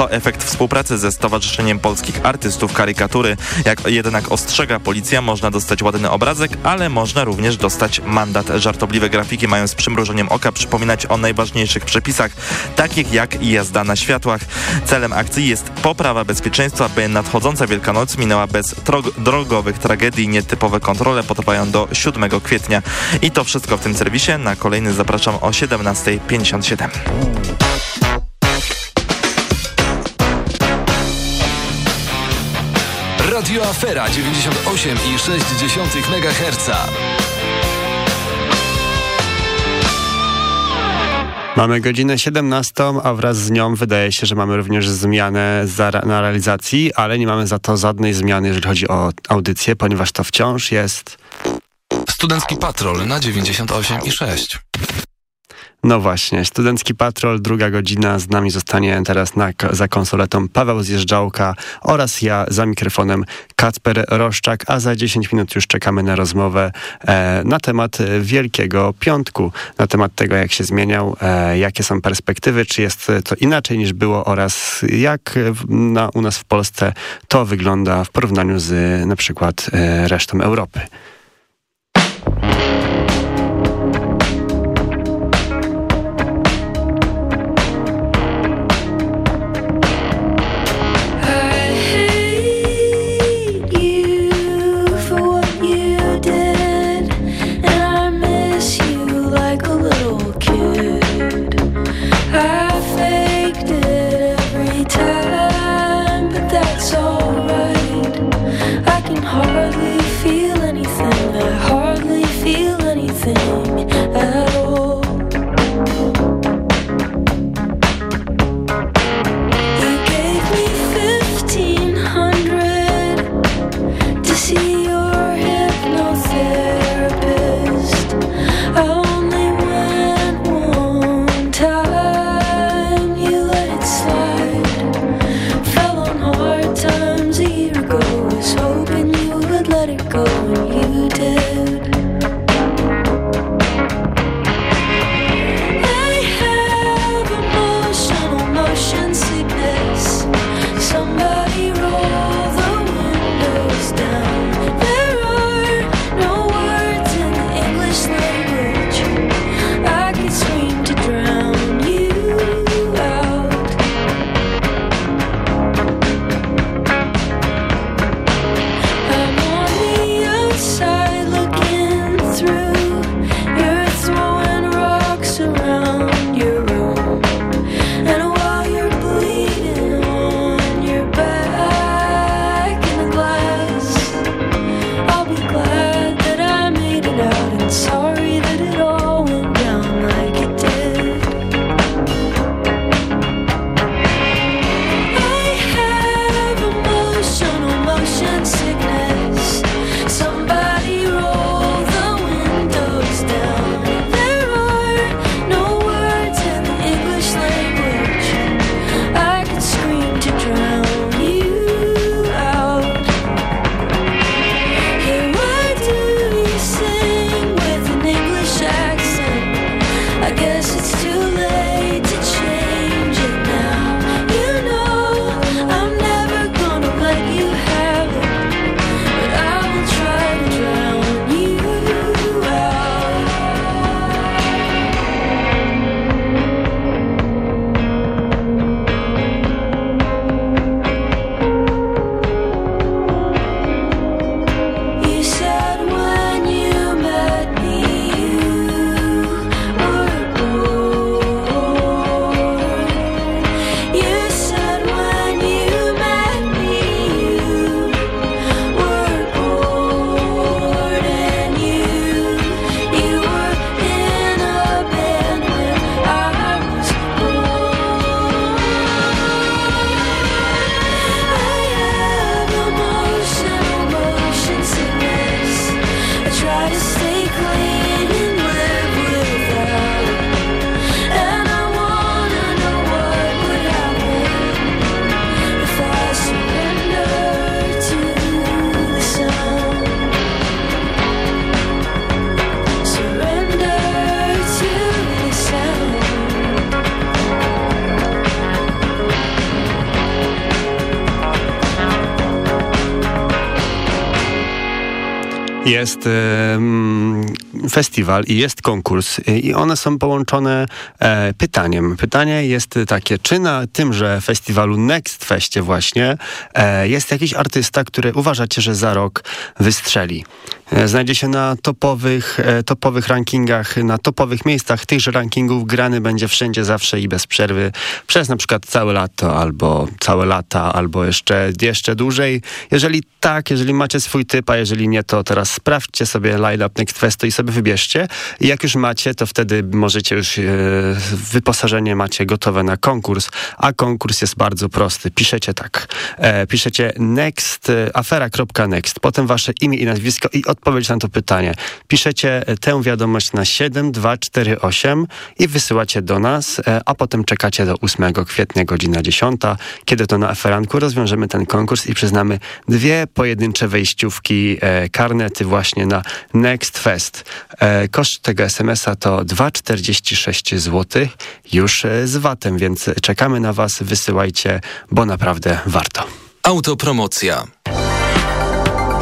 To efekt współpracy ze Stowarzyszeniem Polskich Artystów Karykatury. Jak jednak ostrzega policja, można dostać ładny obrazek, ale można również dostać mandat. Żartobliwe grafiki mają z przymrużeniem oka przypominać o najważniejszych przepisach, takich jak jazda na światłach. Celem akcji jest poprawa bezpieczeństwa, by nadchodząca Wielkanoc minęła bez drogowych tragedii. Nietypowe kontrole potrwają do 7 kwietnia. I to wszystko w tym serwisie. Na kolejny zapraszam o 17.57. Radio Afera 98,6 MHz. Mamy godzinę 17, a wraz z nią wydaje się, że mamy również zmianę na realizacji, ale nie mamy za to żadnej zmiany, jeżeli chodzi o audycję, ponieważ to wciąż jest... Studencki Patrol na 98,6. No właśnie, Studencki Patrol, druga godzina, z nami zostanie teraz na, za konsoletą Paweł Zjeżdżałka oraz ja za mikrofonem Kacper Roszczak, a za 10 minut już czekamy na rozmowę e, na temat Wielkiego Piątku, na temat tego jak się zmieniał, e, jakie są perspektywy, czy jest to inaczej niż było oraz jak na, u nas w Polsce to wygląda w porównaniu z na przykład e, resztą Europy. Jest festiwal i jest konkurs i one są połączone e, pytaniem. Pytanie jest takie, czy na tymże festiwalu Next Festie właśnie e, jest jakiś artysta, który uważacie, że za rok wystrzeli? E, znajdzie się na topowych, e, topowych rankingach, na topowych miejscach tychże rankingów, grany będzie wszędzie, zawsze i bez przerwy, przez na przykład całe lato, albo całe lata, albo jeszcze, jeszcze dłużej. Jeżeli tak, jeżeli macie swój typ, a jeżeli nie, to teraz sprawdźcie sobie Line Up Next Festo i sobie wybierzcie. Jak już macie, to wtedy możecie już e, wyposażenie macie gotowe na konkurs, a konkurs jest bardzo prosty. Piszecie tak, e, piszecie next, e, afera.next, potem wasze imię i nazwisko i odpowiedź na to pytanie. Piszecie e, tę wiadomość na 7248 i wysyłacie do nas, e, a potem czekacie do 8 kwietnia, godzina 10, kiedy to na aferanku rozwiążemy ten konkurs i przyznamy dwie pojedyncze wejściówki, e, karnety właśnie na Next Fest. Koszt tego SMS-a to 2,46 zł już z VAT-em, więc czekamy na Was, wysyłajcie, bo naprawdę warto. Autopromocja.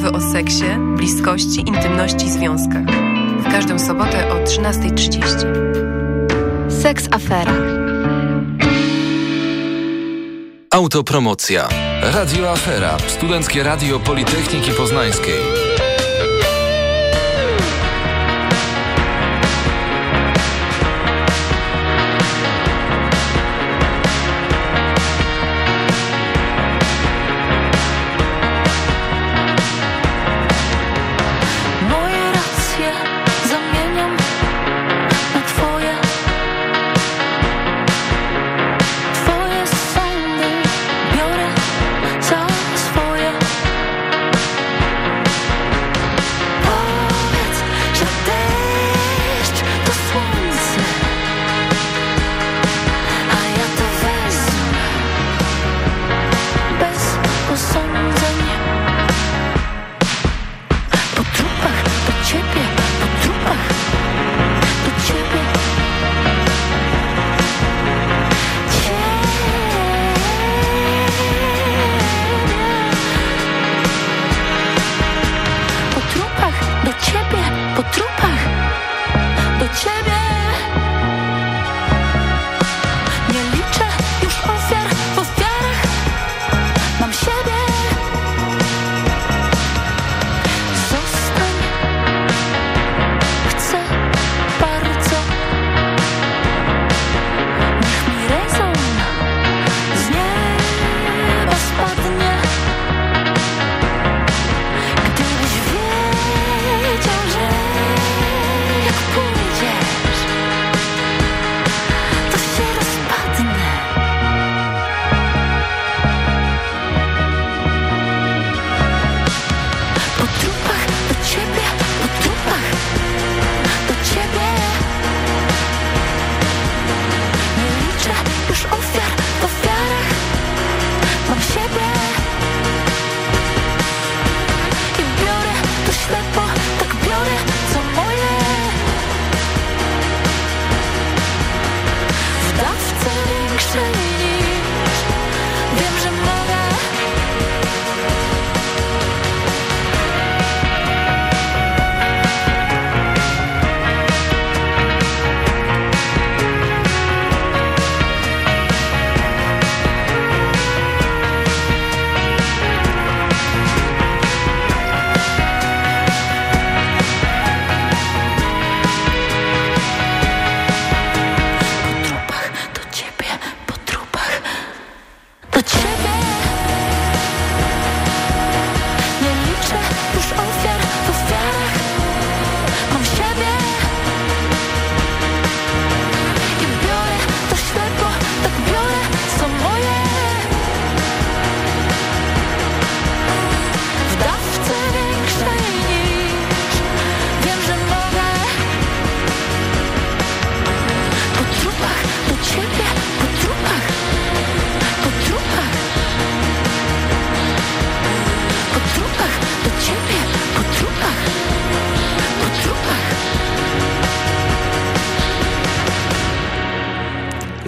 rozmowy o seksie, bliskości, intymności i związkach. W każdą sobotę o 13.30. Seks Afera. Autopromocja. Radio Afera. Studenckie Radio Politechniki Poznańskiej.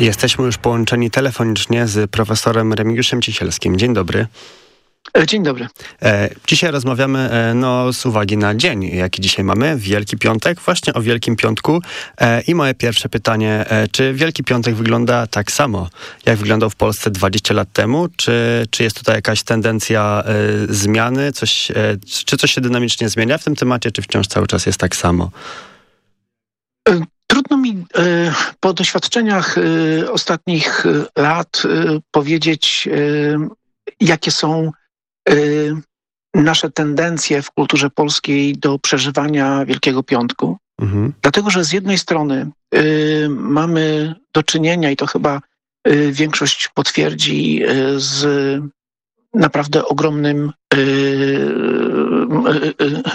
Jesteśmy już połączeni telefonicznie z profesorem Remigiuszem Cisielskim. Dzień dobry. E, Dzień dobry. E, dzisiaj rozmawiamy e, no, z uwagi na dzień, jaki dzisiaj mamy, Wielki Piątek, właśnie o Wielkim Piątku. I moje pierwsze pytanie, czy Wielki Piątek wygląda tak samo, jak wyglądał w Polsce 20 lat temu? Czy, czy jest tutaj jakaś tendencja zmiany? Coś, czy coś się dynamicznie zmienia w tym temacie, czy wciąż cały czas jest tak samo? Trudno mi e, po doświadczeniach e, ostatnich e, lat powiedzieć, jakie są nasze tendencje w kulturze polskiej do przeżywania Wielkiego Piątku. Mhm. Dlatego, że z jednej strony mamy do czynienia, i to chyba większość potwierdzi, z naprawdę ogromnym,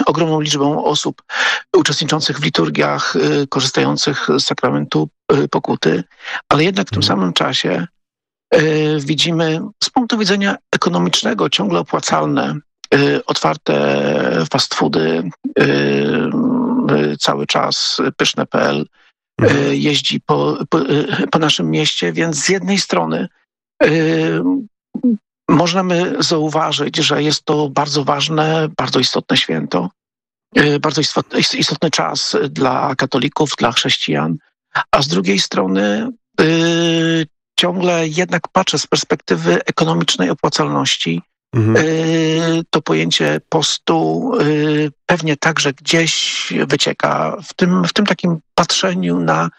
ogromną liczbą osób uczestniczących w liturgiach, y, korzystających z sakramentu y, pokuty, ale jednak w tym Mhm. samym czasie y, widzimy z punktu widzenia ekonomicznego ciągle opłacalne otwarte fast foody, cały czas pyszne.pl Mhm. jeździ po, po, po naszym mieście, więc z jednej strony możemy zauważyć, że jest to bardzo ważne, bardzo istotne święto, y, bardzo istot- istotny czas dla katolików, dla chrześcijan, a z drugiej strony y, ciągle jednak patrzę z perspektywy ekonomicznej opłacalności, Mhm. Y, to pojęcie postu y, pewnie także gdzieś wycieka w tym, w tym takim patrzeniu na,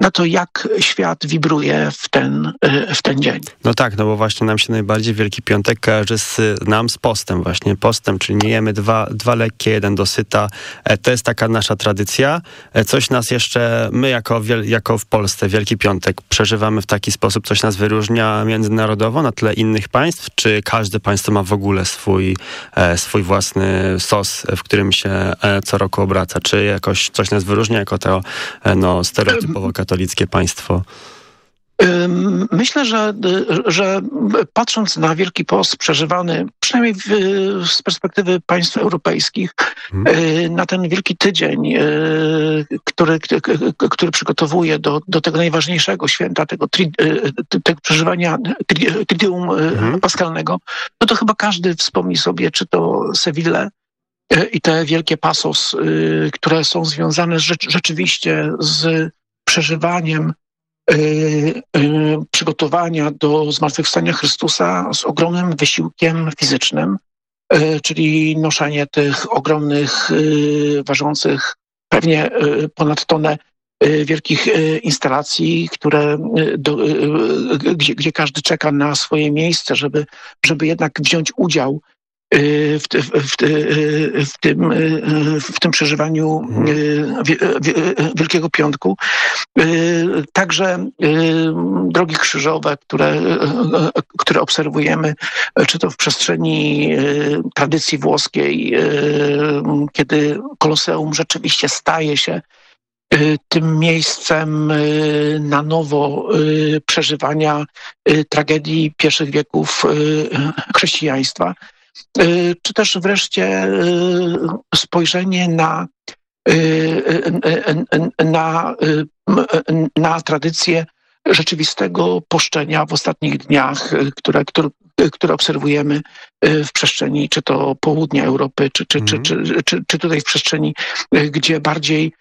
na to, jak świat wibruje w ten, y, w ten dzień. No tak, no bo właśnie nam się najbardziej Wielki Piątek kojarzy z, nam z postem właśnie. Postem, czyli nie jemy dwa, dwa lekkie, jeden dosyta. E, to jest taka nasza tradycja. E, coś nas jeszcze, my jako, jako w Polsce Wielki Piątek przeżywamy w taki sposób, coś nas wyróżnia międzynarodowo na tle innych państw, czy każde państwo ma w ogóle swój, e, swój własny sos, w którym się co roku obraca? Czy jakoś coś nas wyróżnia jako to no, stereotypowo katolickie państwo? Myślę, że, że patrząc na Wielki Post przeżywany, przynajmniej w, z perspektywy państw europejskich, y, na ten Wielki Tydzień, y, który, który przygotowuje do, do tego najważniejszego święta, tego, tri, y, tego przeżywania tri- Triduum y, Mhm. Paskalnego, no to chyba każdy wspomni sobie, czy to Sewillę, i te wielkie pasos, które są związane rzecz, rzeczywiście z przeżywaniem y, y, przygotowania do zmartwychwstania Chrystusa z ogromnym wysiłkiem fizycznym, y, czyli noszenie tych ogromnych, ważących pewnie ponad tonę wielkich instalacji, które, do, gdzie, gdzie każdy czeka na swoje miejsce, żeby, żeby jednak wziąć udział w, ty- w, w, w, tym, y, w tym przeżywaniu y, wie- Wielkiego Piątku. Y, Także y, drogi krzyżowe, które, y, które obserwujemy, y, czy to w przestrzeni y, tradycji włoskiej, y, kiedy Koloseum rzeczywiście staje się y, tym miejscem y, na nowo y, przeżywania y, tragedii pierwszych wieków y, chrześcijaństwa. Y, Czy też wreszcie y, spojrzenie na y, na, na tradycję rzeczywistego poszczenia w ostatnich dniach, które, które, które obserwujemy w przestrzeni czy to południa Europy, czy, czy, Mhm. czy, czy, czy, czy tutaj w przestrzeni, gdzie bardziej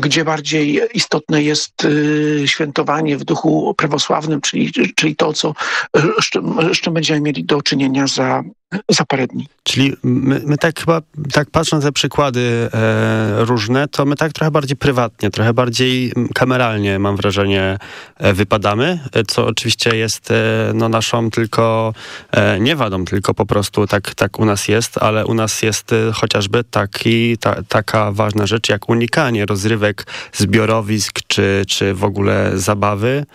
gdzie bardziej istotne jest y, świętowanie w duchu prawosławnym, czyli, czyli to, co, y, z czym, z czym będziemy mieli do czynienia za, za parę dni. Czyli my, my tak chyba, tak patrząc na przykłady e, różne, to my tak trochę bardziej prywatnie, trochę bardziej mm, kameralnie, mam wrażenie, e, wypadamy, e, co oczywiście jest e, no, naszą tylko e, nie wadą, tylko po prostu tak, tak u nas jest, ale u nas jest e, chociażby taki, ta, taka ważna rzecz, jak unikanie rozrywek zbiorowisk, czy, czy w ogóle zabawy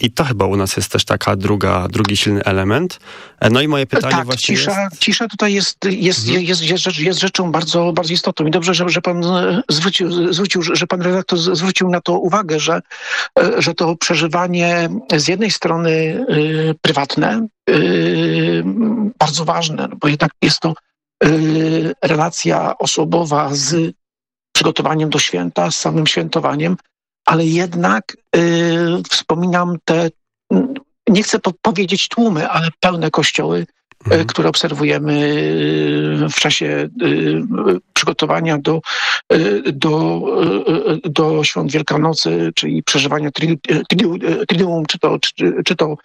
i to chyba u nas jest też taka druga, drugi silny element. E, no i moje pytanie tak, właśnie cisza, jest... cisza tutaj jest, jest, Mhm. jest, jest, rzecz, jest rzeczą bardzo, bardzo istotną. I dobrze, że, że pan e, zwrócił, zwrócił, że pan redaktor zwrócił na to uwagę, że, e, że to przeżywanie z jednej strony e, prywatne, e, bardzo ważne, no bo jednak jest to e, relacja osobowa z przygotowaniem do święta, z samym świętowaniem, ale jednak y, wspominam te, nie chcę po powiedzieć tłumy, ale pełne kościoły, Mhm. y, które obserwujemy y, w czasie przygotowania do, do, do świąt Wielkanocy, czyli przeżywania tri- tri- czy to, czy, czy, to,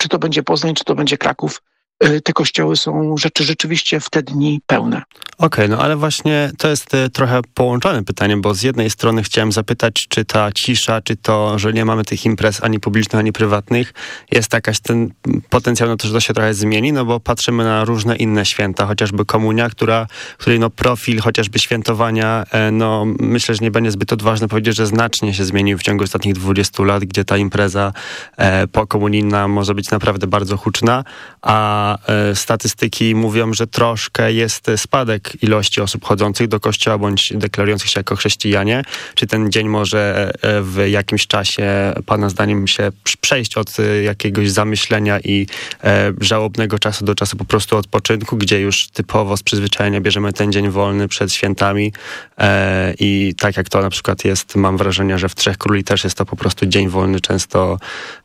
czy to będzie Poznań, czy to będzie Kraków. Y, Te kościoły są rzeczy rzeczywiście w te dni pełne. Okej, no ale właśnie to jest e, trochę połączone pytanie, bo z jednej strony chciałem zapytać, czy ta cisza, czy to, że nie mamy tych imprez ani publicznych, ani prywatnych, jest jakaś ten potencjał na to, że to się trochę zmieni, no bo patrzymy na różne inne święta, chociażby komunia, która, której no profil chociażby świętowania, e, no myślę, że nie będzie zbyt odważne powiedzieć, że znacznie się zmienił w ciągu ostatnich 20 lat, gdzie ta impreza e, pokomunijna może być naprawdę bardzo huczna, a e, statystyki mówią, że troszkę jest spadek ilości osób chodzących do kościoła bądź deklarujących się jako chrześcijanie. Czy ten dzień może e, w jakimś czasie, Pana zdaniem, się przejść od e, jakiegoś zamyślenia i e, żałobnego czasu do czasu po prostu odpoczynku, gdzie już typowo z przyzwyczajenia bierzemy ten dzień wolny przed świętami e, i tak jak to na przykład jest, mam wrażenie, że w Trzech Króli też jest to po prostu dzień wolny, często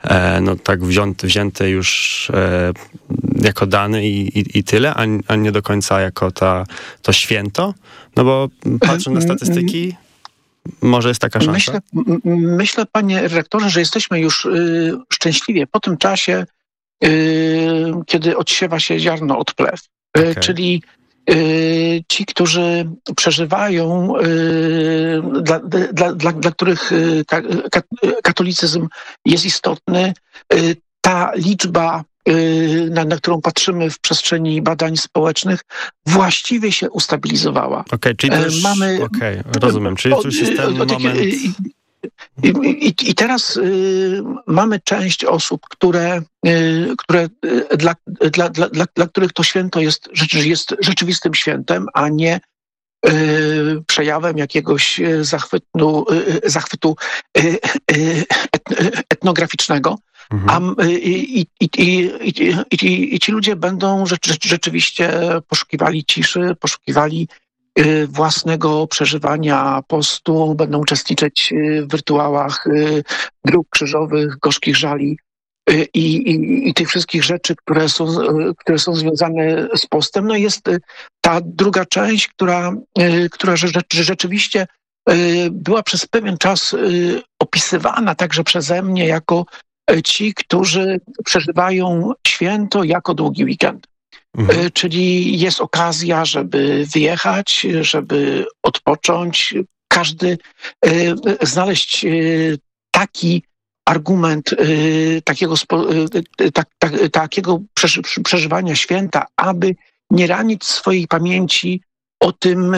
e, no tak wzięty, wzięty już e, jako dany i, i, i tyle, a, a nie do końca jako ta, to święto? No bo patrząc na statystyki, może jest taka szansa. Myślę, myślę, panie redaktorze, że jesteśmy już y, szczęśliwie po tym czasie, y, kiedy odsiewa się ziarno od plew. Y, Okej. Czyli y, ci, którzy przeżywają, y, dla, dla, dla, dla których y, ka, ka, katolicyzm jest istotny, y, ta liczba, y, na, na którą patrzymy w przestrzeni badań społecznych, właściwie się ustabilizowała. Okej, czyli to E, już, mamy- okej, rozumiem, czyli już jest ten moment... I, i, i, I teraz y, mamy część osób, które, y, które y, dla, dla, dla, dla, których to święto jest, jest rzeczywistym świętem, a nie y, przejawem jakiegoś y, zachwytu, y, zachwytu y, y, et, etnograficznego. Mhm. A, m- i, i, i, i, ci ludzie będą rzecz, rzecz, rzeczywiście poszukiwali ciszy, poszukiwali y, własnego przeżywania postu, będą uczestniczyć y, w rytuałach y, dróg krzyżowych, gorzkich żali y, i, i, i tych wszystkich rzeczy, które są, y, które są związane z postem. No jest y, ta druga część, która, y, która rze- rze- rzeczywiście y, była przez pewien czas y, opisywana także przeze mnie jako y, ci, którzy przeżywają święto jako długi weekend. Mhm. Y, Czyli jest okazja, żeby wyjechać, żeby odpocząć. Każdy y, znaleźć y, taki argument takiego, tak, tak, takiego przeży, przeżywania święta, aby nie ranić swojej pamięci o tym,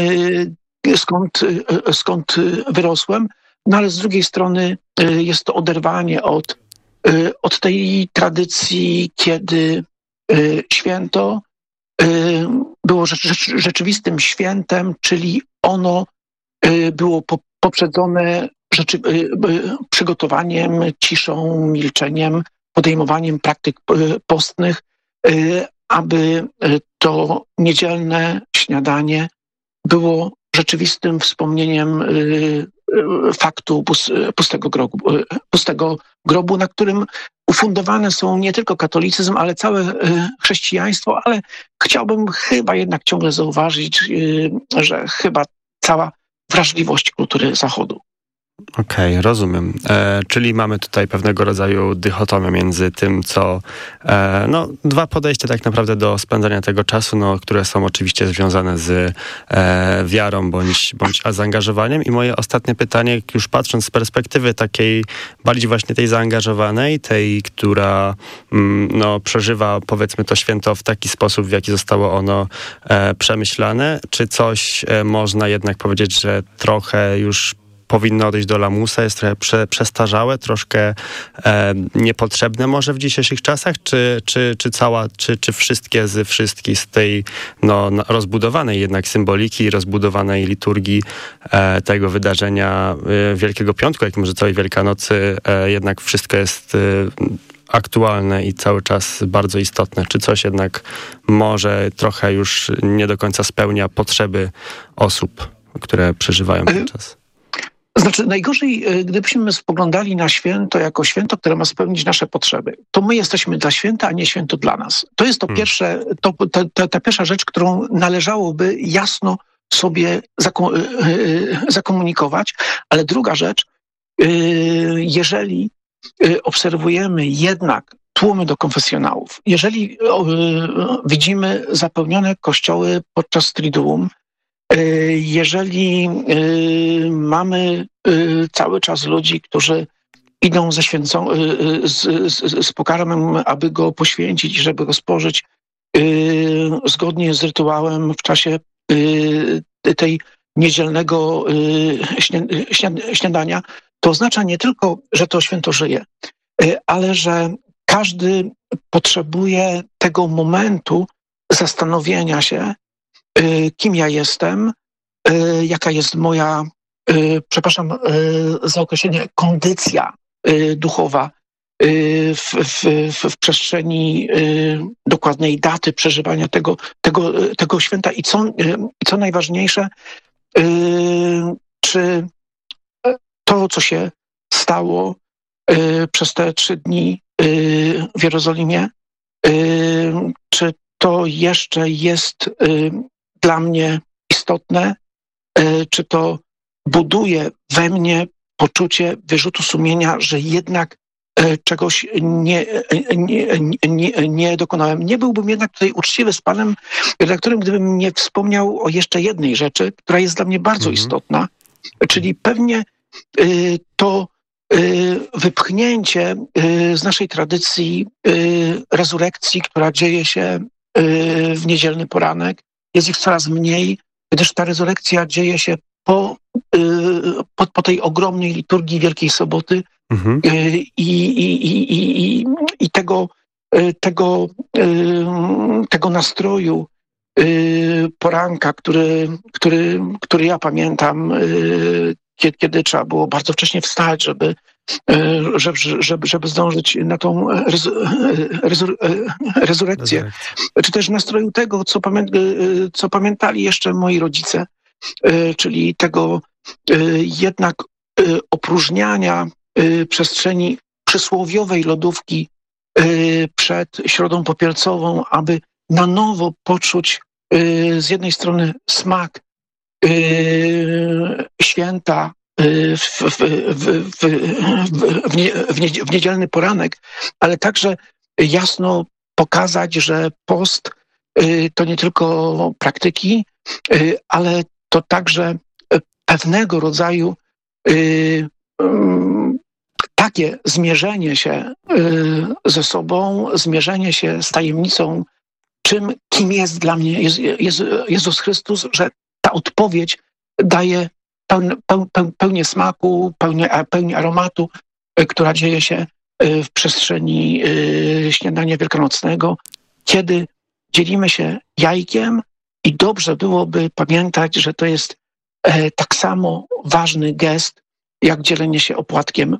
skąd, skąd wyrosłem, no ale z drugiej strony jest to oderwanie od, od tej tradycji, kiedy y, święto y, było rzecz, rzecz, rzeczywistym świętem, czyli ono y, było po, poprzedzone y, y, przygotowaniem, ciszą, milczeniem, podejmowaniem praktyk y, postnych, y, aby y, to niedzielne śniadanie było rzeczywistym wspomnieniem y, y, faktu pus- pustego grobu, pustego grobu, na którym ufundowane są nie tylko katolicyzm, ale całe y, chrześcijaństwo, ale chciałbym chyba jednak ciągle zauważyć, y, że chyba cała wrażliwość kultury Zachodu. Okej, rozumiem. E, czyli mamy tutaj pewnego rodzaju dychotomię między tym, co... E, no, dwa podejścia tak naprawdę do spędzania tego czasu, no, które są oczywiście związane z e, wiarą bądź, bądź zaangażowaniem. I moje ostatnie pytanie, już patrząc z perspektywy takiej bardziej właśnie tej zaangażowanej, tej, która mm, no, przeżywa powiedzmy to święto w taki sposób, w jaki zostało ono e, przemyślane, czy coś e, można jednak powiedzieć, że trochę już powinno odejść do lamusa, jest trochę prze, przestarzałe, troszkę e, niepotrzebne może w dzisiejszych czasach, czy, czy, czy cała, czy, czy wszystkie z wszystkich z tej no, rozbudowanej jednak symboliki, rozbudowanej liturgii e, tego wydarzenia e, Wielkiego Piątku, jak może całej Wielkanocy, e, jednak wszystko jest e, aktualne i cały czas bardzo istotne. Czy coś jednak może trochę już nie do końca spełnia potrzeby osób, które przeżywają ten czas? Znaczy, najgorzej, y, gdybyśmy spoglądali na święto jako święto, które ma spełnić nasze potrzeby. To my jesteśmy dla święta, a nie święto dla nas. To jest to Hmm. pierwsze, to, to, to, ta pierwsza rzecz, którą należałoby jasno sobie zako, y, y, zakomunikować. Ale druga rzecz, jeżeli obserwujemy jednak tłumy do konfesjonałów, jeżeli widzimy zapełnione kościoły podczas Triduum, jeżeli y, mamy y, cały czas ludzi, którzy idą ze święcą, z, z, z pokarmem, aby go poświęcić, żeby go spożyć zgodnie z rytuałem w czasie tej niedzielnego śnia- śnia- śniadania, to oznacza nie tylko, że to święto żyje, ale że każdy potrzebuje tego momentu zastanowienia się, kim ja jestem, y, jaka jest moja, y, przepraszam y, za określenie, kondycja y, duchowa y, w, w, w, przestrzeni y, dokładnej daty przeżywania tego, tego, y, tego święta. I co, y, co najważniejsze, y, czy to, co się stało y, przez te trzy dni y, w Jerozolimie, y, czy to jeszcze jest y, dla mnie istotne, y, czy to buduje we mnie poczucie wyrzutu sumienia, że jednak y, czegoś nie, nie, nie, nie dokonałem. Nie byłbym jednak tutaj uczciwy z panem redaktorem, gdybym nie wspomniał o jeszcze jednej rzeczy, która jest dla mnie bardzo Mhm. istotna, czyli pewnie y, to y, wypchnięcie y, z naszej tradycji rezurekcji, która dzieje się w niedzielny poranek. Jest ich coraz mniej, gdyż ta rezurekcja dzieje się po, y, po, po tej ogromnej liturgii Wielkiej Soboty Mhm. y, i, i, i, i, tego, y, tego, tego nastroju poranka, który, który, który ja pamiętam, kiedy, kiedy trzeba było bardzo wcześnie wstać, żeby, żeby, żeby, żeby zdążyć na tą rezu, rezu, rezurekcję. Czy też nastroju tego, co, pamię co pamiętali jeszcze moi rodzice, czyli tego jednak opróżniania przestrzeni przysłowiowej lodówki przed środą popielcową, aby na nowo poczuć z jednej strony smak święta w, w, w, w, w, w, nie, w, niedzie- w niedzielny poranek, ale także jasno pokazać, że post y, to nie tylko praktyki, y, ale to także y, pewnego rodzaju y, mm, takie zmierzenie się y, ze sobą, zmierzenie się z tajemnicą, czym, kim jest dla mnie Jezu- Jezu- Jezus Chrystus, że ta odpowiedź daje pełne, peł, peł, pełnię smaku, pełnię, a- pełnię aromatu, y, która dzieje się y, w przestrzeni y, śniadania wielkanocnego, kiedy dzielimy się jajkiem i dobrze byłoby pamiętać, że to jest e, tak samo ważny gest, jak dzielenie się opłatkiem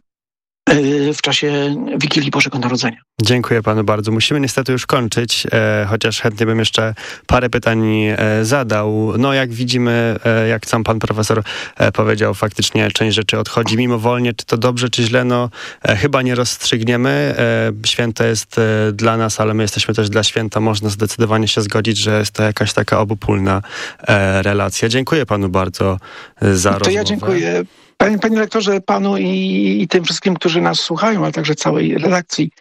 w czasie Wigilii Bożego Narodzenia. Dziękuję panu bardzo. Musimy niestety już kończyć, e, chociaż chętnie bym jeszcze parę pytań e, zadał. No jak widzimy, e, jak sam pan profesor e, powiedział, faktycznie część rzeczy odchodzi mimowolnie. Czy to dobrze, czy źle? No e, chyba nie rozstrzygniemy. E, święto jest e, dla nas, ale my jesteśmy też dla święta. Można zdecydowanie się zgodzić, że jest to jakaś taka obopólna e, relacja. Dziękuję panu bardzo e, za to rozmowę. ja dziękuję. Panie, panie lektorze, panu i, i tym wszystkim, którzy nas słuchają, ale także całej redakcji.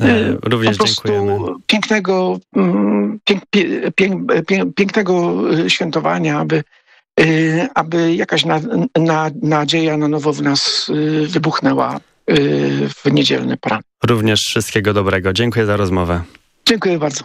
E, również po prostu dziękujemy. pięknego, mm, pięk, pięk, pięk, pięknego y, świętowania, aby, y, aby jakaś na, na, nadzieja na nowo w nas y, wybuchnęła y, w niedzielny poranek. Również wszystkiego dobrego. Dziękuję za rozmowę. Dziękuję bardzo.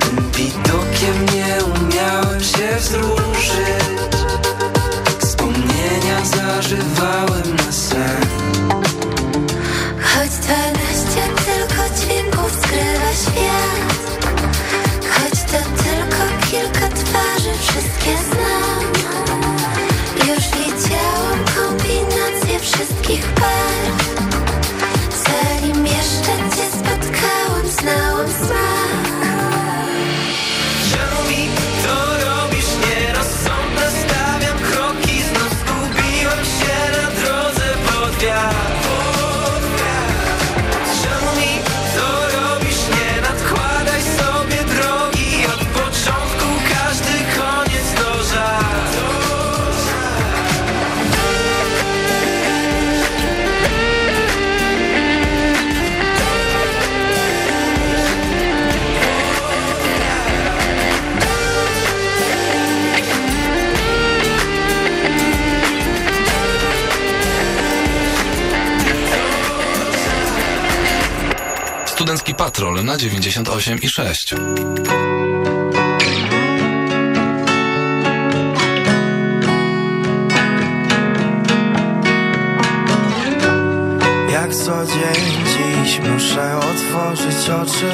Tym widokiem nie umiałem się wzruszyć. Wspomnienia zażywałem na sen. Choć dwanaście tylko dźwięków skrywa świat Choć to tylko kilka twarzy, wszystkie znam. Już widziałam kombinację wszystkich barw Patrol na 98 i 6. Jak co dzień dziś muszę otworzyć oczy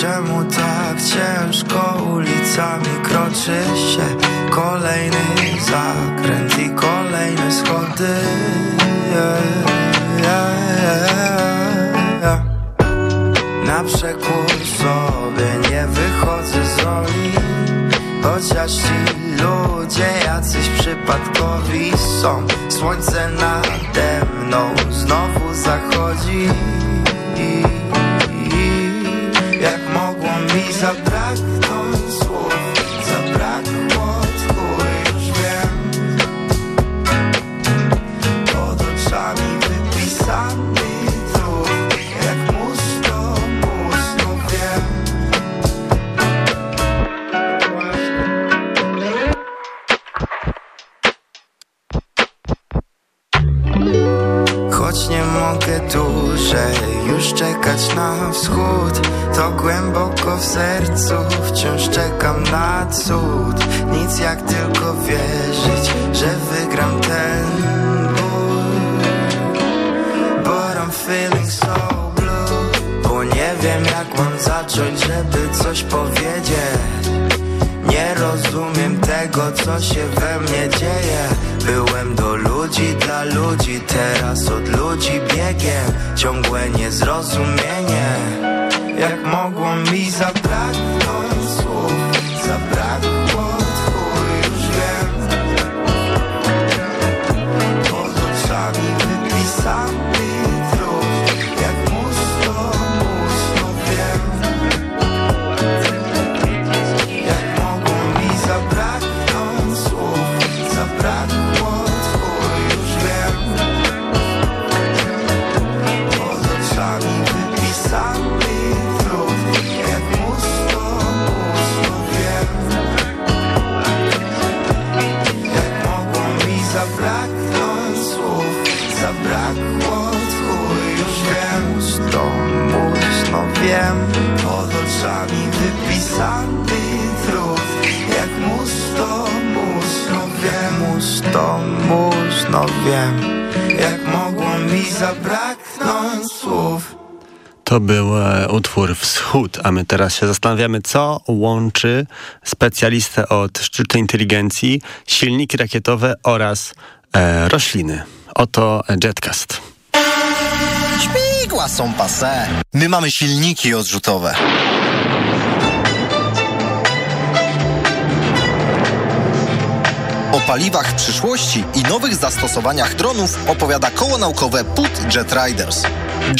Czemu tak ciężko ulicami kroczy się Kolejny zakręt i kolejne schody yeah, yeah, yeah. Na przekór sobie nie wychodzę z roli. Chociaż ci ludzie jacyś przypadkowi są. Słońce nade mną znowu zachodzi. Jak mogło mi zabraknąć co się we mnie dzieje. Byłem do ludzi, dla ludzi Teraz od ludzi biegiem. Ciągłe To był e, utwór Wschód, a my teraz się zastanawiamy, co łączy specjalistę od sztucznej inteligencji, silniki rakietowe oraz e, rośliny. Oto Jetcast. Śmigła są pase. My mamy silniki odrzutowe. O paliwach przyszłości i nowych zastosowaniach dronów opowiada koło naukowe PUT Jet Riders.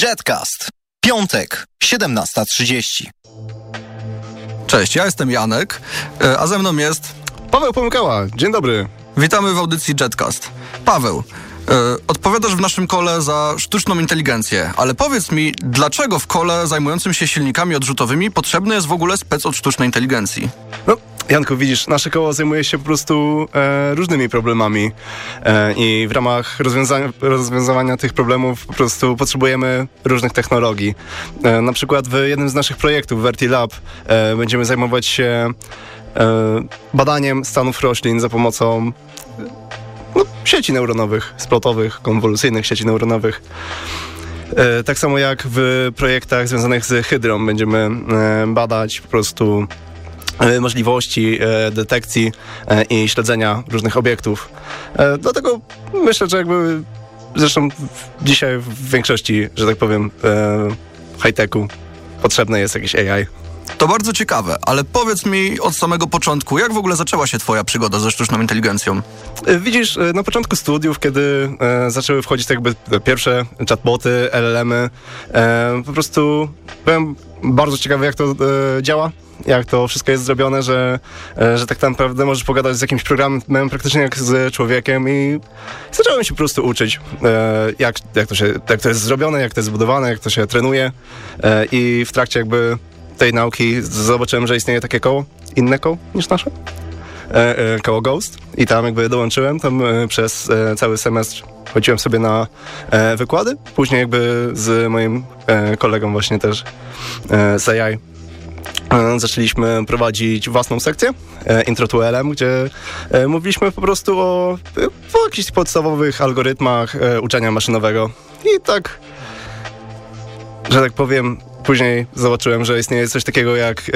Jetcast. Piątek, 17.30. Cześć, ja jestem Janek, e, a ze mną jest... Paweł Pomykała, dzień dobry. Witamy w audycji Jetcast. Paweł, e, odpowiadasz w naszym kole za sztuczną inteligencję, ale powiedz mi, dlaczego w kole zajmującym się silnikami odrzutowymi potrzebny jest w ogóle spec od sztucznej inteligencji? No, Janku, widzisz, nasze koło zajmuje się po prostu e, różnymi problemami e, i w ramach rozwiąza rozwiązywania tych problemów po prostu potrzebujemy różnych technologii. E, na przykład w jednym z naszych projektów, VertiLab, e, będziemy zajmować się e, badaniem stanów roślin za pomocą no, sieci neuronowych, splotowych, konwolucyjnych sieci neuronowych. E, tak samo jak w projektach związanych z hydrą będziemy badać po prostu możliwości e, detekcji e, i śledzenia różnych obiektów. E, Dlatego myślę, że jakby zresztą dzisiaj w większości, że tak powiem, e, high-techu potrzebne jest jakieś AI. To bardzo ciekawe, ale powiedz mi od samego początku, jak w ogóle zaczęła się twoja przygoda ze sztuczną inteligencją? E, Widzisz, e, na początku studiów, kiedy e, zaczęły wchodzić tak jakby te pierwsze chatboty, LLM-y, e, po prostu byłem bardzo ciekawy, jak to e, działa, jak to wszystko jest zrobione, że, e, że tak naprawdę możesz pogadać z jakimś programem praktycznie jak z człowiekiem i zacząłem się po prostu uczyć, e, jak, jak, to się, jak to jest zrobione, jak to jest zbudowane, jak to się trenuje e, i w trakcie jakby tej nauki zobaczyłem, że istnieje takie koło, inne koło niż nasze koło Ghost. I tam jakby dołączyłem, tam przez cały semestr chodziłem sobie na wykłady, później jakby z moim kolegą właśnie też z AI zaczęliśmy prowadzić własną sekcję e, Intro to LM, gdzie e, mówiliśmy po prostu o, o jakichś podstawowych algorytmach e, uczenia maszynowego i tak że tak powiem, później zobaczyłem, że istnieje coś takiego jak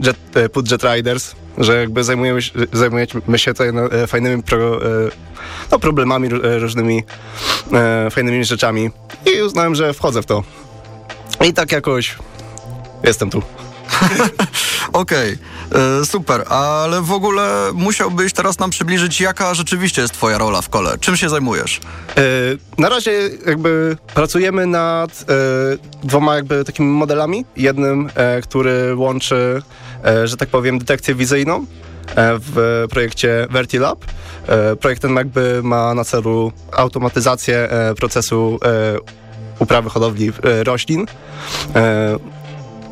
jet, put Jet Riders, że jakby zajmujemy, się- zajmujemy się tutaj no, fajnymi pro, no, problemami ró- różnymi, fajnymi rzeczami i uznałem, że wchodzę w to. I tak jakoś jestem tu. Okej, e, super, ale w ogóle musiałbyś teraz nam przybliżyć, jaka rzeczywiście jest twoja rola w kole. Czym się zajmujesz? E, Na razie jakby pracujemy nad e, dwoma jakby takimi modelami. Jednym, e, który łączy, e, że tak powiem, detekcję wizyjną e, w projekcie VertiLab. Projekt ten jakby ma na celu automatyzację procesu uprawy hodowli roślin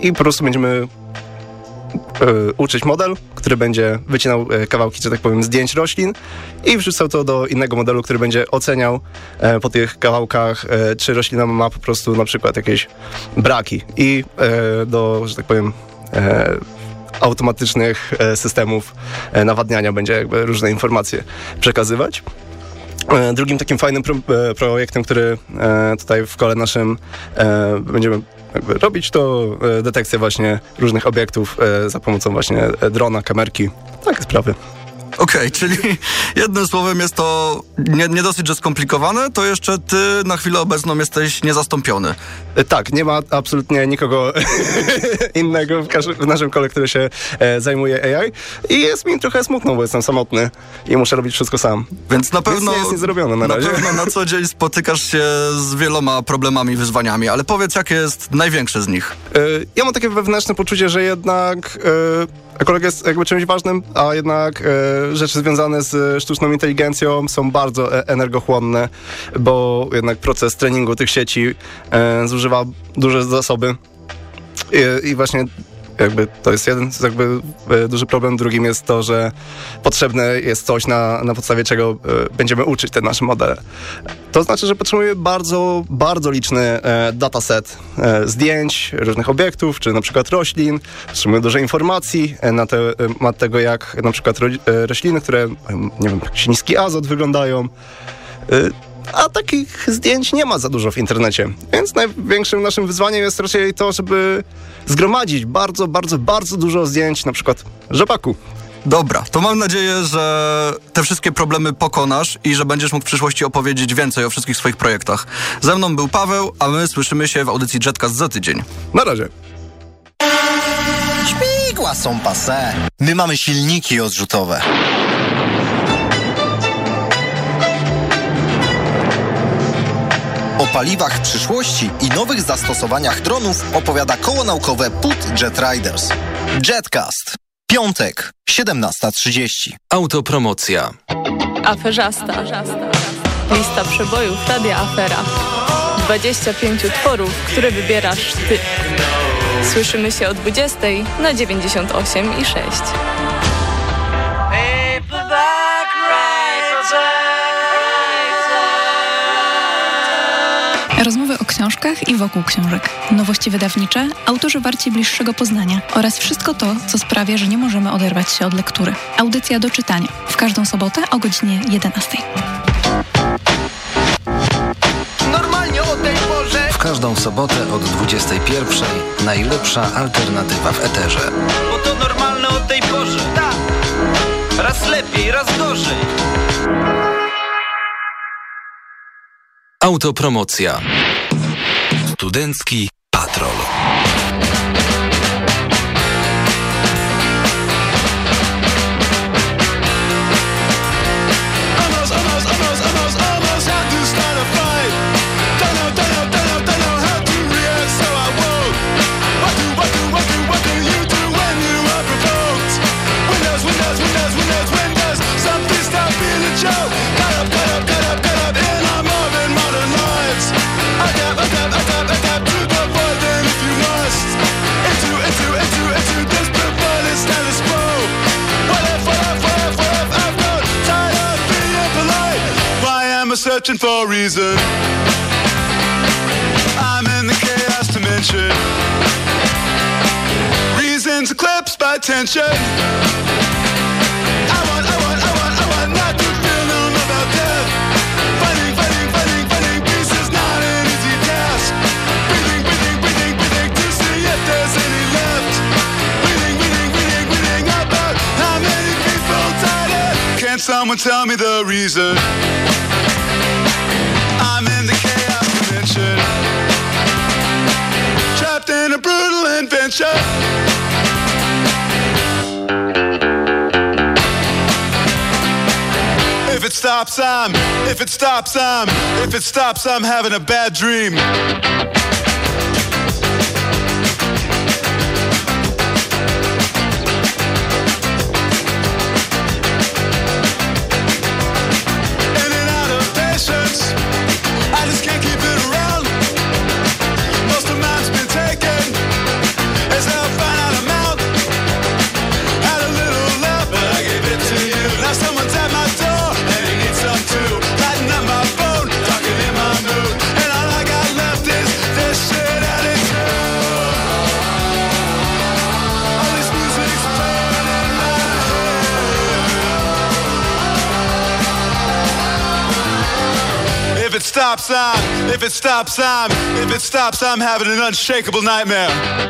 i po prostu będziemy e, uczyć model, który będzie wycinał e, kawałki, że tak powiem, zdjęć roślin i wrzucał to do innego modelu, który będzie oceniał e, po tych kawałkach, czy roślina ma po prostu na przykład jakieś braki i do, że tak powiem, automatycznych systemów nawadniania będzie jakby różne informacje przekazywać. Drugim takim fajnym pro, projektem, który tutaj w kole naszym będziemy robić, to e, detekcja właśnie różnych obiektów e, za pomocą właśnie e, drona, kamerki, takie sprawy. Okej, czyli jednym słowem jest to nie, nie dosyć, że skomplikowane, to jeszcze ty na chwilę obecną jesteś niezastąpiony. E, Tak, nie ma absolutnie nikogo innego w, w naszym kole, który się e, zajmuje AI i jest mi trochę smutno, bo jestem samotny i muszę robić wszystko sam. Więc na pewno, Nic nie jest niezrobione na razie. pewno na co dzień spotykasz się z wieloma problemami, wyzwaniami, ale powiedz, jakie jest największe z nich? E, Ja mam takie wewnętrzne poczucie, że jednak e, ekologia jest jakby czymś ważnym, a jednak e, rzeczy związane z sztuczną inteligencją są bardzo e, energochłonne, bo jednak proces treningu tych sieci e, zużywa duże zasoby. I, i właśnie jakby to jest jeden jakby e, duży problem. Drugim jest to, że potrzebne jest coś, na, na podstawie czego e, będziemy uczyć te nasze modele. To znaczy, że potrzebujemy bardzo, bardzo liczny e, dataset zdjęć różnych obiektów, czy na przykład roślin. Potrzebujemy dużo informacji na, te, na tego, jak na przykład ro, rośliny, które, nie wiem, jakiś niski azot wyglądają. A takich zdjęć nie ma za dużo w internecie. Więc największym naszym wyzwaniem jest raczej to, żeby zgromadzić bardzo, bardzo, bardzo dużo zdjęć, na przykład rzepaku. Dobra, to mam nadzieję, że te wszystkie problemy pokonasz i że będziesz mógł w przyszłości opowiedzieć więcej o wszystkich swoich projektach. Ze mną był Paweł, a my słyszymy się w audycji Jetcast za tydzień. Na razie. Śmigła są pase. My mamy silniki odrzutowe. O paliwach przyszłości i nowych zastosowaniach dronów opowiada koło naukowe PUT Jet Riders. Jetcast. Piątek, 17.30. Autopromocja. Aferzasta. Lista przebojów Radia Afera. 25 utworów, które wybierasz Ty. Słyszymy się o 20 na 98 i 6. Rozmowy o książkach i wokół książek. Nowości wydawnicze, autorzy warci bliższego poznania oraz wszystko to, co sprawia, że nie możemy oderwać się od lektury. Audycja do czytania. W każdą sobotę o godzinie 11. Normalnie o tej porze. W każdą sobotę od 21. Najlepsza alternatywa w eterze. Bo to normalne o tej porze. Tak. Raz lepiej, raz gorzej. Autopromocja. Studencki Patrol. Searching for a reason. I'm in the chaos dimension. Reasons eclipsed by tension. I want, I want, I want, I want not to feel about death. Fighting, fighting, fighting, fighting peace is not an easy task. Breathing, breathing, breathing, breathing to see if there's any left. About how many people died. Can someone tell me the reason? Invention If it stops, I'm If it stops, I'm If it stops, I'm having a bad dream if it stops, I'm, if it stops, I'm having an unshakable nightmare.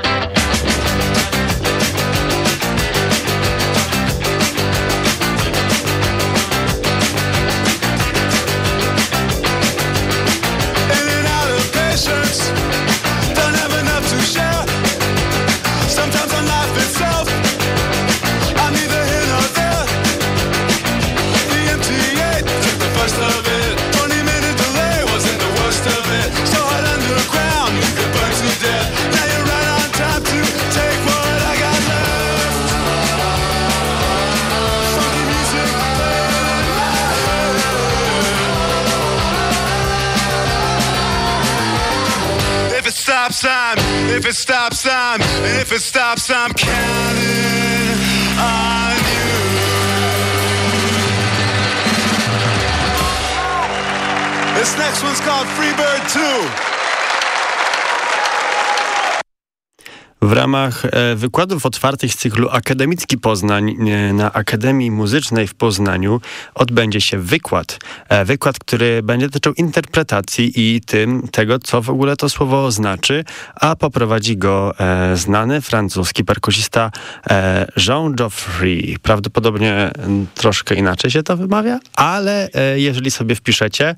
stop sign ramach e, wykładów otwartych z cyklu Akademicki Poznań e, na Akademii Muzycznej w Poznaniu odbędzie się wykład. E, wykład, który będzie dotyczył interpretacji i tym tego, co w ogóle to słowo znaczy, a poprowadzi go znany francuski perkusista Jean Geoffrey. Prawdopodobnie troszkę inaczej się to wymawia, ale jeżeli sobie wpiszecie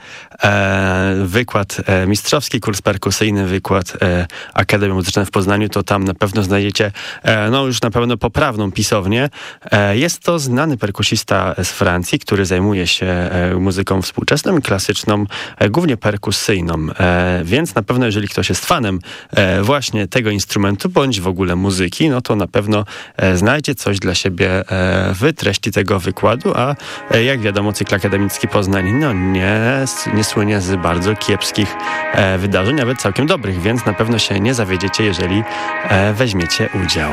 wykład mistrzowski, kurs perkusyjny, wykład Akademii Muzycznej w Poznaniu, to tam na pewno znajdziecie, e, no już na pewno poprawną pisownię. E, jest to znany perkusista z Francji, który zajmuje się e, muzyką współczesną i klasyczną, głównie perkusyjną. Więc na pewno, jeżeli ktoś jest fanem właśnie tego instrumentu, bądź w ogóle muzyki, no to na pewno znajdzie coś dla siebie w treści tego wykładu, a jak wiadomo, cykl akademicki Poznań, no nie, nie słynie z bardzo kiepskich wydarzeń, nawet całkiem dobrych, więc na pewno się nie zawiedziecie, jeżeli weźmiecie weźmiecie udział.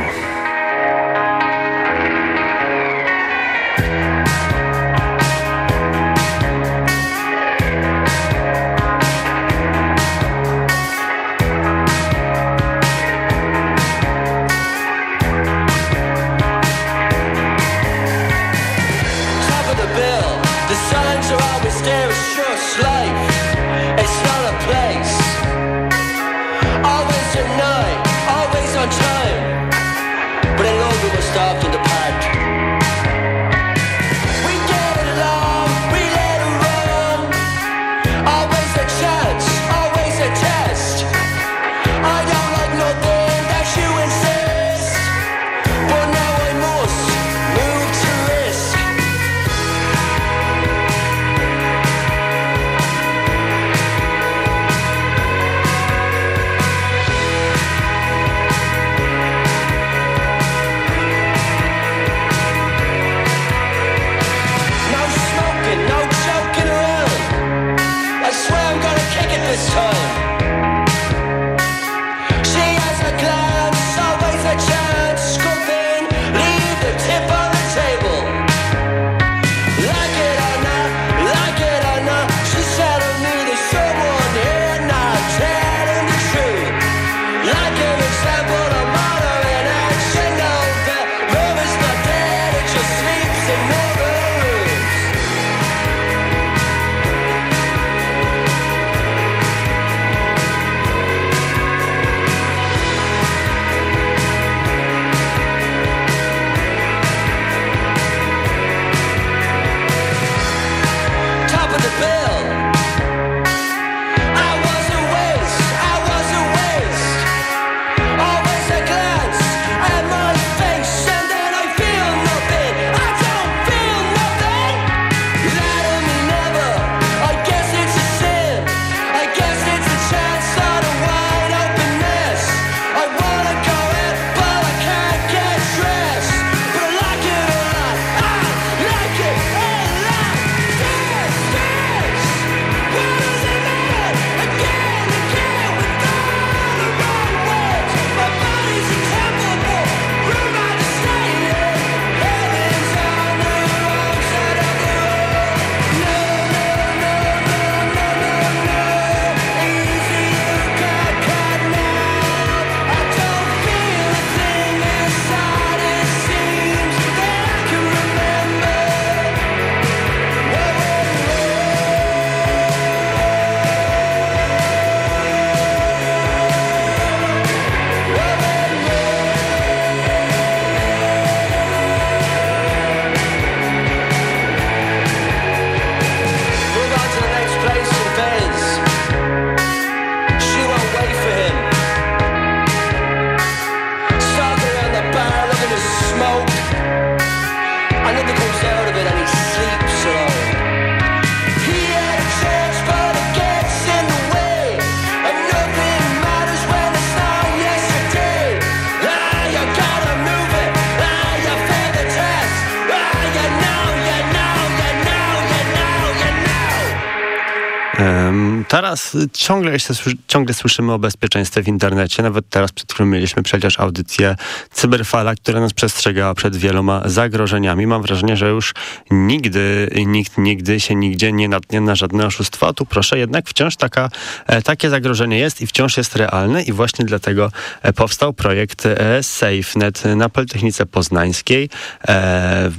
ciągle, jeszcze, ciągle słyszymy o bezpieczeństwie w internecie. Nawet teraz przed chwilą mieliśmy przecież audycję Cyberfala, która nas przestrzegała przed wieloma zagrożeniami. Mam wrażenie, że już nigdy, nikt nigdy się nigdzie nie natnie na żadne oszustwa. Tu proszę, jednak wciąż taka, e, takie zagrożenie jest i wciąż jest realne i właśnie dlatego e, powstał projekt e, SafeNet na Politechnice Poznańskiej.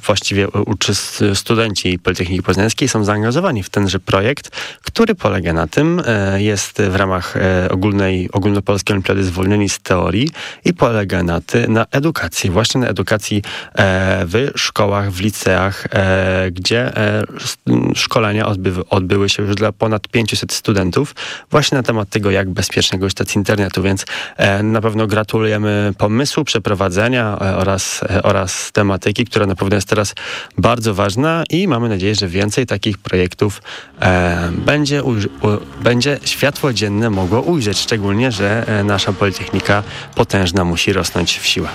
Właściwie studenci Politechniki Poznańskiej są zaangażowani w tenże projekt, który polega na tym, ramach e, ogólnej, ogólnopolskiej olimpiady zwolnieni z teorii i polega na, ty, na edukacji, właśnie na edukacji e, w szkołach, w liceach, e, gdzie szkolenia odbywy, odbyły się już dla ponad 500 studentów właśnie na temat tego, jak bezpiecznie korzystać z internetu, więc na pewno gratulujemy pomysłu, przeprowadzenia oraz, oraz tematyki, która na pewno jest teraz bardzo ważna i mamy nadzieję, że więcej takich projektów będzie, będzie światło dzienne mogło ujrzeć, szczególnie, że e, nasza Politechnika potężna musi rosnąć w siłę.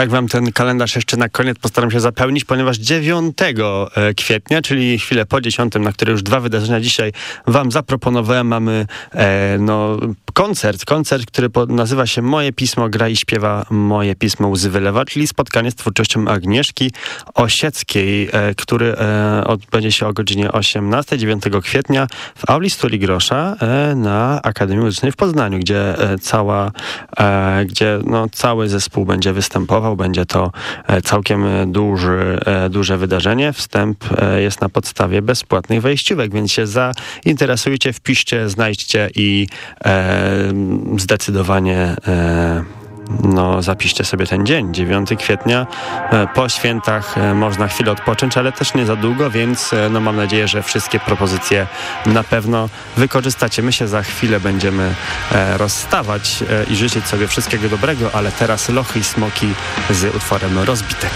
Tak wam ten kalendarz jeszcze na koniec postaram się zapełnić, ponieważ 9 e, kwietnia, czyli chwilę po 10, na które już dwa wydarzenia dzisiaj wam zaproponowałem, mamy e, no, koncert, koncert, który nazywa się Moje Pismo gra i śpiewa Moje Pismo Łzy Wylewa, czyli spotkanie z twórczością Agnieszki Osieckiej, e, który e, odbędzie się o godzinie 18, 9 kwietnia w auli Stuli Grosza e, na Akademii Muzycznej w Poznaniu, gdzie e, cała, gdzie no, cały zespół będzie występował. Będzie to e, całkiem e, duży, e, duże wydarzenie. Wstęp jest na podstawie bezpłatnych wejściówek, więc się zainteresujcie, wpiszcie, znajdźcie i zdecydowanie no, zapiszcie sobie ten dzień, 9 kwietnia. E, Po świętach e, można chwilę odpocząć, ale też nie za długo, więc e, no, mam nadzieję, że wszystkie propozycje na pewno wykorzystacie. My się za chwilę będziemy rozstawać i życzyć sobie wszystkiego dobrego, ale teraz Lochy i Smoki z utworem Rozbitek.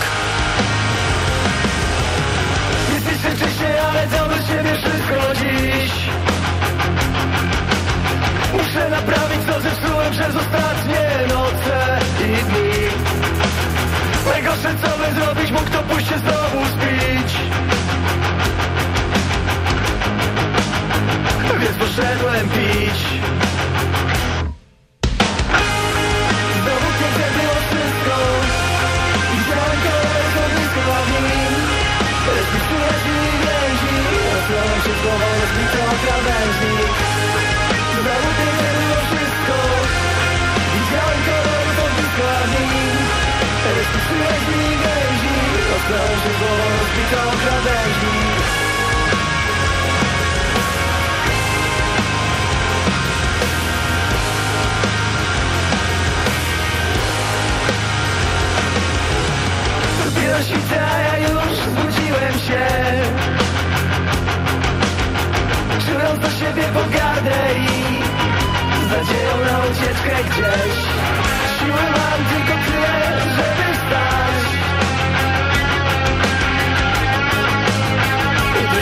Krąży głos ja już zbudziłem się. Czując do siebie pogardę i Z nadzieją na ucieczkę gdzieś. Siły mam tylko tyle, żeby wstać.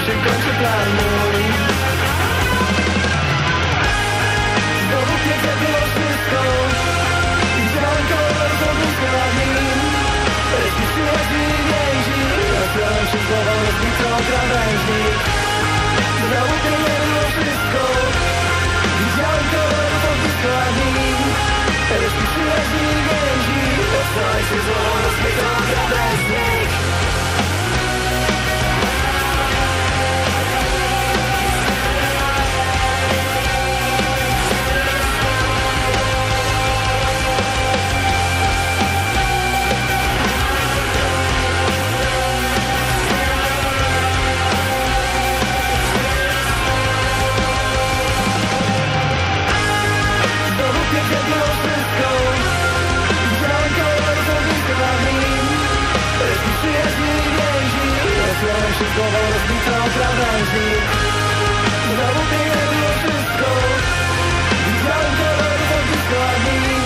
Się kończy plan mój. Znowu piękne było wszystko. Widziałem kolor z ogniska nad nim Rozpiszyłaś mi więzi. Rozpiąłem się z głową krawężnik Znowu piękne było wszystko. Widziałem kolor z ogniska nad nim Rozpiszyłaś mi więzi. Rozpiąłem się z głową Rozpiąłem się z głową krawężnik Znowu piękne było wszystko. Widziałem z ogniska nad nim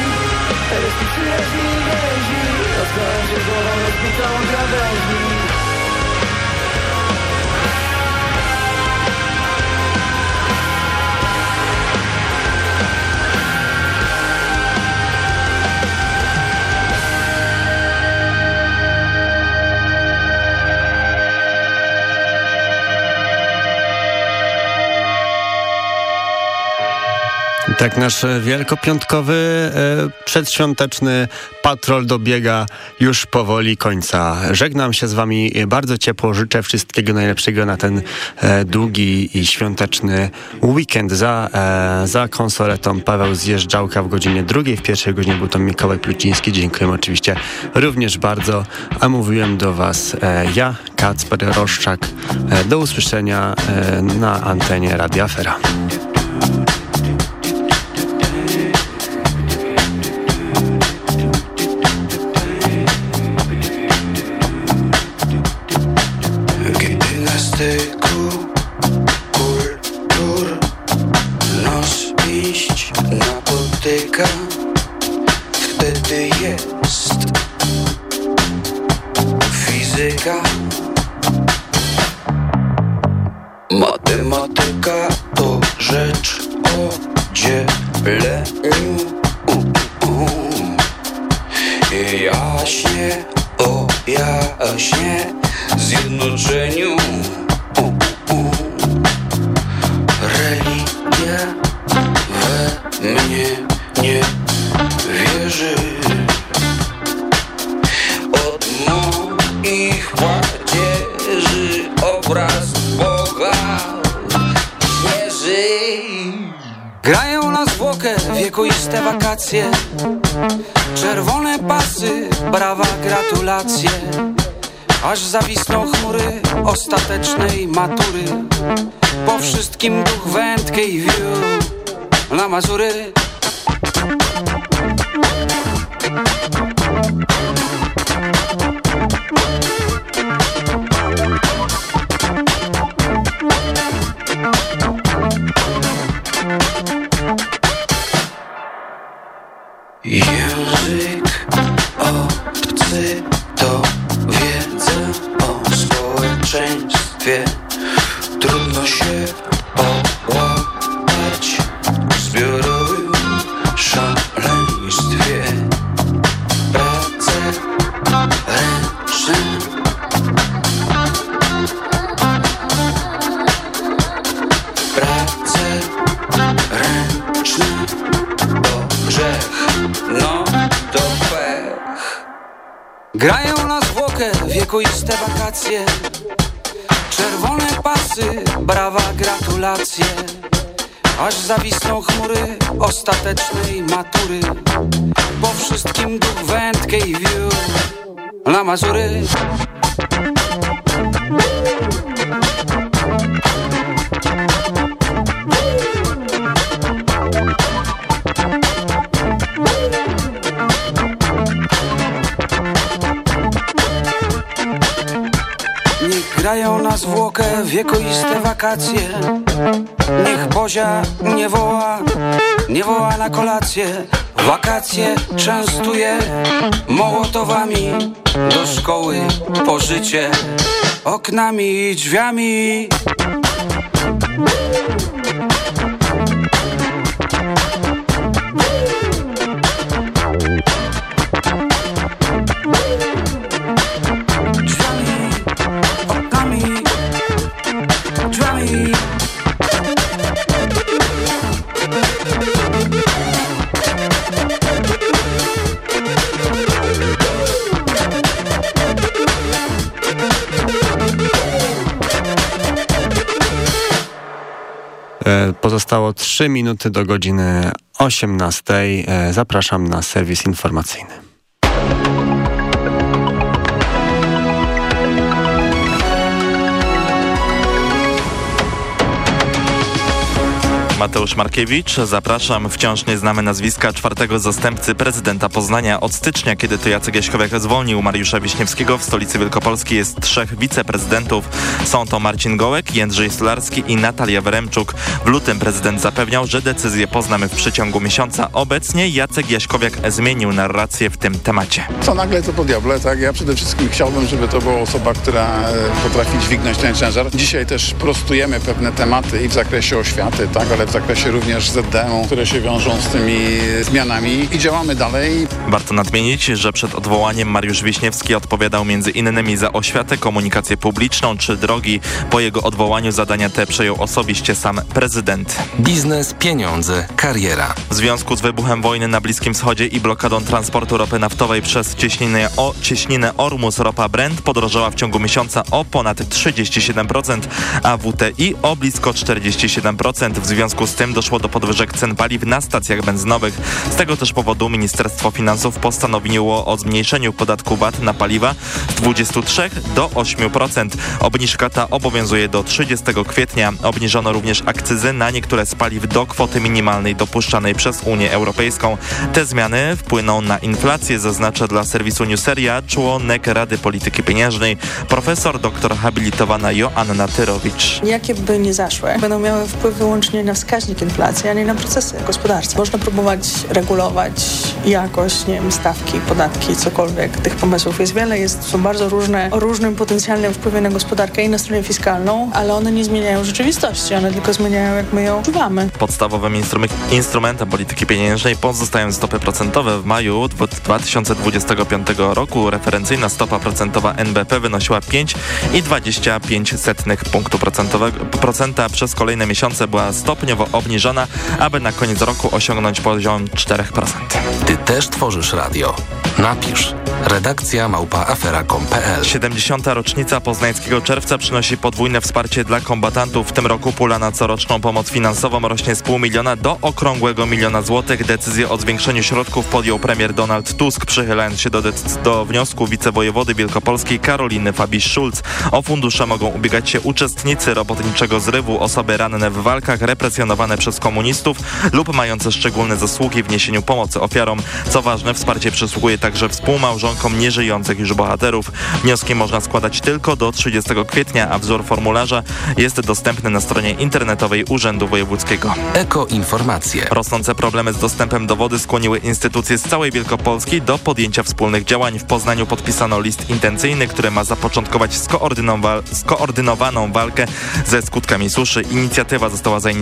Rozpiszyłaś mi więzi Rozpiąłem się głową rozbitą krawężnik Tak, nasz wielkopiątkowy, e, przedświąteczny patrol dobiega już powoli końca. Żegnam się z wami bardzo ciepło, życzę wszystkiego najlepszego na ten e, długi i świąteczny weekend. Za, e, za konsoletą Paweł Zjeżdżałka w godzinie drugiej, w pierwszej godzinie był to Mikołaj Pluciński. Dziękuję oczywiście również bardzo, a mówiłem do was e, ja, Kacper Roszczak. E, do usłyszenia e, na antenie Radia Afera. Dzieleniu u, u. Jaśnie, o jaśnie Zjednoczeniu u. Religia we mnie nie wierzy Od moich pładzieży obraz Boga śmierzy Grają zwłokę wiekuiste wakacje. Czerwone pasy, brawa, gratulacje. Aż zawisną chmury ostatecznej matury. Po wszystkim duch wędkę i wiu Na Mazury Język obcy to wiedza o społeczeństwie. Trudno się połapać Grają na zwłokę wiekuiste wakacje. Czerwone pasy, brawa, gratulacje. Aż zawisną chmury ostatecznej matury. Po wszystkim duch wędkę i wiu Na Mazury Grają na zwłokę wiekuiste wakacje. Niech Bozia nie woła nie woła na kolację. Wakacje częstuje Mołotowami Do szkoły pożycie Oknami i Drzwiami, 3 minuty do godziny 18. E, Zapraszam na serwis informacyjny. Mateusz Markiewicz, zapraszam. Wciąż nie znamy nazwiska czwartego zastępcy prezydenta Poznania. Od stycznia, kiedy to Jacek Jaśkowiak zwolnił Mariusza Wiśniewskiego, w stolicy Wielkopolski jest trzech wiceprezydentów. Są to Marcin Gołek, Jędrzej Stolarski i Natalia Weremczuk. W lutym prezydent zapewniał, że decyzję poznamy w przeciągu miesiąca. Obecnie Jacek Jaśkowiak zmienił narrację w tym temacie. Co nagle to po diable, tak? Ja przede wszystkim chciałbym, żeby to była osoba, która e, potrafi dźwignąć ten ciężar. Dzisiaj też prostujemy pewne tematy i w zakresie oświaty, tak? Ale w zakresie również ZDM-u, które się wiążą z tymi zmianami i działamy dalej. Warto nadmienić, że przed odwołaniem Mariusz Wiśniewski odpowiadał między innymi za oświatę, komunikację publiczną czy drogi. Po jego odwołaniu zadania te przejął osobiście sam prezydent. Biznes, pieniądze, kariera. W związku z wybuchem wojny na Bliskim Wschodzie i blokadą transportu ropy naftowej przez cieśninę, o, cieśninę Ormus ropa Brent podrożała w ciągu miesiąca o ponad 37%, a WTI o blisko 47%. W związku z tym doszło do podwyżek cen paliw na stacjach benzynowych. Z tego też powodu Ministerstwo Finansów postanowiło o zmniejszeniu podatku VAT na paliwa z 23 do 8%. Obniżka ta obowiązuje do 30 kwietnia. Obniżono również akcyzy na niektóre z paliw do kwoty minimalnej dopuszczanej przez Unię Europejską. Te zmiany wpłyną na inflację, zaznacza dla serwisu Newseria członek Rady Polityki Pieniężnej, profesor doktor habilitowana Joanna Tyrowicz. Jakie by nie zaszły, będą miały wpływ wyłącznie na wskaźnik inflacji, a nie na procesy gospodarcze. Można próbować regulować jakoś, nie wiem, stawki, podatki, cokolwiek. Tych pomysłów jest wiele, jest, są bardzo różne, o różnym potencjalnym wpływie na gospodarkę i na stronę fiskalną, ale one nie zmieniają rzeczywistości, one tylko zmieniają, jak my ją używamy. Podstawowym instrum- instrumentem polityki pieniężnej pozostają stopy procentowe. W maju dwu- 2025 roku referencyjna stopa procentowa NBP wynosiła 5,25 punktu procentowego, procenta. Przez kolejne miesiące była stopniowo obniżona, aby na koniec roku osiągnąć poziom 4%. Ty też tworzysz radio. Napisz redakcja małpa afera.com.pl 70. rocznica poznańskiego czerwca przynosi podwójne wsparcie dla kombatantów. W tym roku pula na coroczną pomoc finansową rośnie z pół miliona do okrągłego miliona złotych. Decyzję o zwiększeniu środków podjął premier Donald Tusk, przychylając się do, do wniosku wicewojewody wielkopolskiej Karoliny Fabisz-Schulz. O fundusze mogą ubiegać się uczestnicy robotniczego zrywu, osoby ranne w walkach, represjonowane przez komunistów lub mające szczególne zasługi w niesieniu pomocy ofiarom. Co ważne, wsparcie przysługuje także współmałżonkom nieżyjących już bohaterów. Wnioski można składać tylko do 30 kwietnia, a wzór formularza jest dostępny na stronie internetowej Urzędu Wojewódzkiego. Ekoinformacje. Rosnące problemy z dostępem do wody skłoniły instytucje z całej Wielkopolski do podjęcia wspólnych działań. W Poznaniu podpisano list intencyjny, który ma zapoczątkować skoordynowa- skoordynowaną walkę ze skutkami suszy. Inicjatywa została zainicjowana